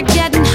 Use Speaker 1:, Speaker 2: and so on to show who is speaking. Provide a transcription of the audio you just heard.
Speaker 1: are getting